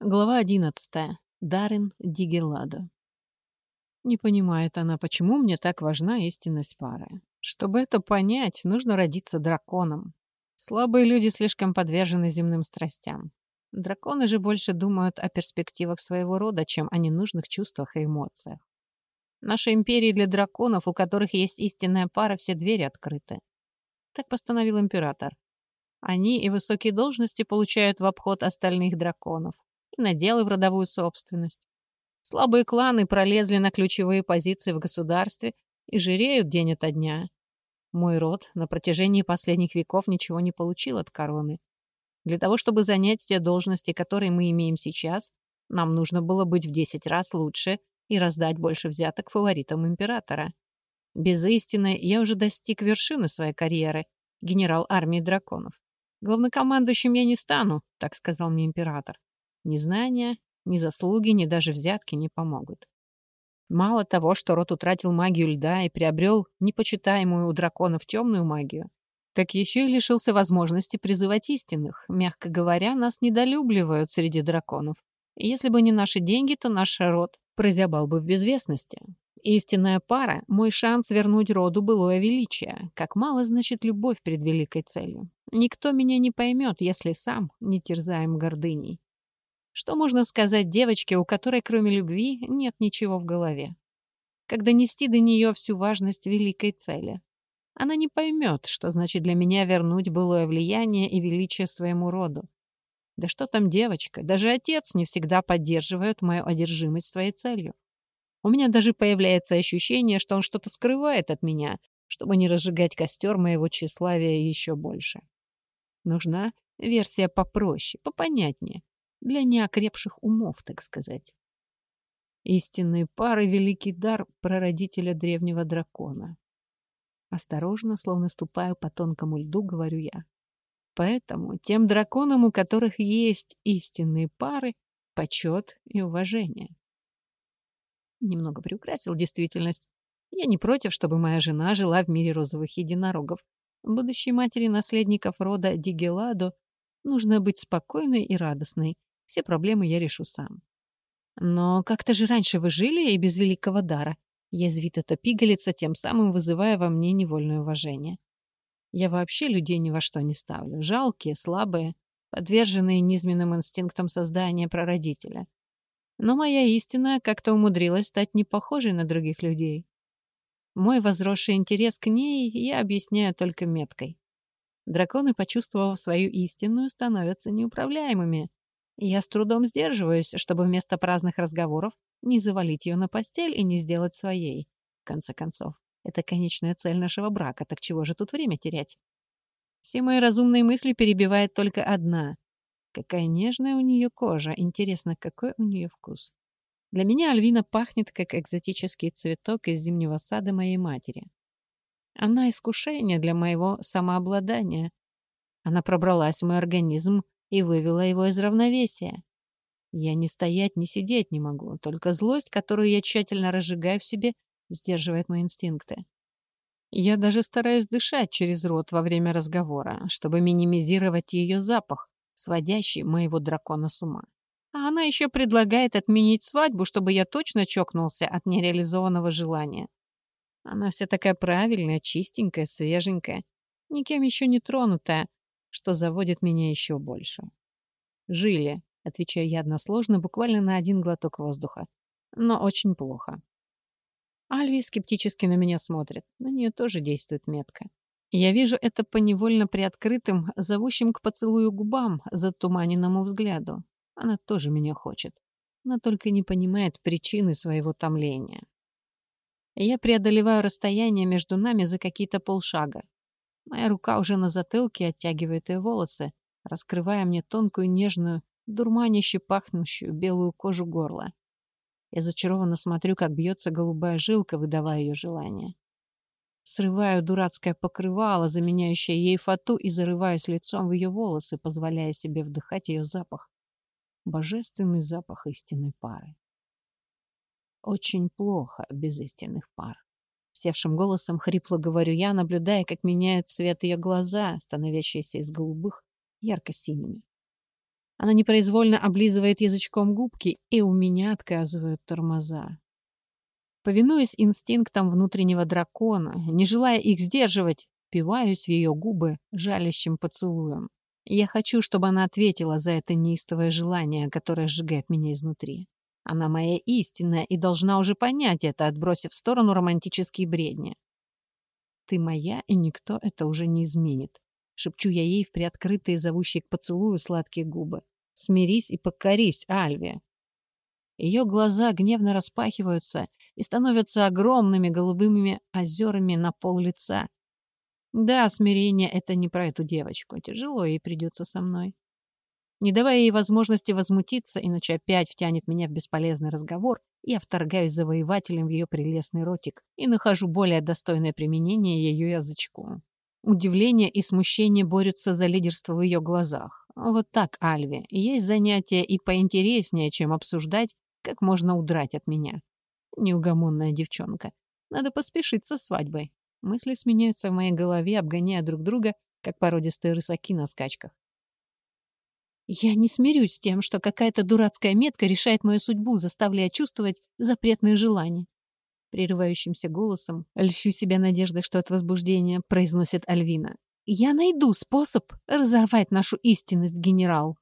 Глава одиннадцатая. Даррен Дигеладо. Не понимает она, почему мне так важна истинность пары. Чтобы это понять, нужно родиться драконом. Слабые люди слишком подвержены земным страстям. Драконы же больше думают о перспективах своего рода, чем о ненужных чувствах и эмоциях. В нашей империи для драконов, у которых есть истинная пара, все двери открыты. Так постановил император. Они и высокие должности получают в обход остальных драконов наделы в родовую собственность. Слабые кланы пролезли на ключевые позиции в государстве и жиреют день ото дня. Мой род на протяжении последних веков ничего не получил от короны. Для того, чтобы занять те должности, которые мы имеем сейчас, нам нужно было быть в 10 раз лучше и раздать больше взяток фаворитам императора. Без истины я уже достиг вершины своей карьеры, генерал армии драконов. Главнокомандующим я не стану, так сказал мне император. Ни знания, ни заслуги, ни даже взятки не помогут. Мало того, что род утратил магию льда и приобрел непочитаемую у драконов темную магию, так еще и лишился возможности призывать истинных. Мягко говоря, нас недолюбливают среди драконов. Если бы не наши деньги, то наш род прозябал бы в безвестности. Истинная пара — мой шанс вернуть роду былое величие. Как мало значит любовь перед великой целью. Никто меня не поймет, если сам не терзаем гордыней. Что можно сказать девочке, у которой кроме любви нет ничего в голове? Как донести до нее всю важность великой цели? Она не поймет, что значит для меня вернуть былое влияние и величие своему роду. Да что там девочка, даже отец не всегда поддерживает мою одержимость своей целью. У меня даже появляется ощущение, что он что-то скрывает от меня, чтобы не разжигать костер моего тщеславия еще больше. Нужна версия попроще, попонятнее для неокрепших умов, так сказать. Истинные пары — великий дар прародителя древнего дракона. Осторожно, словно ступаю по тонкому льду, говорю я. Поэтому тем драконам, у которых есть истинные пары, почет и уважение. Немного приукрасил действительность. Я не против, чтобы моя жена жила в мире розовых единорогов. Будущей матери наследников рода Дигеладо нужно быть спокойной и радостной, все проблемы я решу сам. Но как-то же раньше вы жили и без великого дара. Язвит эта пигалица, тем самым вызывая во мне невольное уважение. Я вообще людей ни во что не ставлю. Жалкие, слабые, подверженные низменным инстинктам создания прародителя. Но моя истина как-то умудрилась стать не похожей на других людей. Мой возросший интерес к ней я объясняю только меткой. Драконы, почувствовав свою истинную, становятся неуправляемыми. Я с трудом сдерживаюсь, чтобы вместо праздных разговоров не завалить ее на постель и не сделать своей. В конце концов, это конечная цель нашего брака, так чего же тут время терять? Все мои разумные мысли перебивает только одна. Какая нежная у нее кожа, интересно, какой у нее вкус. Для меня Альвина пахнет, как экзотический цветок из зимнего сада моей матери. Она искушение для моего самообладания. Она пробралась в мой организм и вывела его из равновесия. Я ни стоять, ни сидеть не могу, только злость, которую я тщательно разжигаю в себе, сдерживает мои инстинкты. Я даже стараюсь дышать через рот во время разговора, чтобы минимизировать ее запах, сводящий моего дракона с ума. А она еще предлагает отменить свадьбу, чтобы я точно чокнулся от нереализованного желания. Она вся такая правильная, чистенькая, свеженькая, никем еще не тронутая, что заводит меня еще больше. «Жили», — отвечаю я односложно, буквально на один глоток воздуха. «Но очень плохо». Альви скептически на меня смотрит. На нее тоже действует метка. Я вижу это по невольно приоткрытым, зовущим к поцелую губам, затуманенному взгляду. Она тоже меня хочет. Она только не понимает причины своего томления. Я преодолеваю расстояние между нами за какие-то полшага. Моя рука уже на затылке оттягивает ее волосы, раскрывая мне тонкую, нежную, дурманище пахнущую белую кожу горла. Я зачарованно смотрю, как бьется голубая жилка, выдавая ее желание. Срываю дурацкое покрывало, заменяющее ей фату, и зарываюсь лицом в ее волосы, позволяя себе вдыхать ее запах. Божественный запах истинной пары. Очень плохо без истинных пар. Севшим голосом хрипло говорю я, наблюдая, как меняют цвет ее глаза, становящиеся из голубых ярко-синими. Она непроизвольно облизывает язычком губки, и у меня отказывают тормоза. Повинуясь инстинктам внутреннего дракона, не желая их сдерживать, впиваюсь в ее губы жалящим поцелуем. Я хочу, чтобы она ответила за это неистовое желание, которое сжигает меня изнутри. Она моя истинная и должна уже понять это, отбросив в сторону романтические бредни. «Ты моя, и никто это уже не изменит», — шепчу я ей в приоткрытые, зовущие к поцелую сладкие губы. «Смирись и покорись, Альве». Ее глаза гневно распахиваются и становятся огромными голубыми озерами на пол лица. Да, смирение — это не про эту девочку. Тяжело ей придется со мной. Не давая ей возможности возмутиться, иначе опять втянет меня в бесполезный разговор, я вторгаюсь завоевателем в ее прелестный ротик и нахожу более достойное применение ее язычку. Удивление и смущение борются за лидерство в ее глазах. Вот так, Альви, есть занятие и поинтереснее, чем обсуждать, как можно удрать от меня. Неугомонная девчонка. Надо поспешить со свадьбой. Мысли сменяются в моей голове, обгоняя друг друга, как породистые рысаки на скачках. Я не смирюсь с тем, что какая-то дурацкая метка решает мою судьбу, заставляя чувствовать запретные желания. Прерывающимся голосом, льщу себя надеждой, что от возбуждения, произносит Альвина. Я найду способ разорвать нашу истинность, генерал.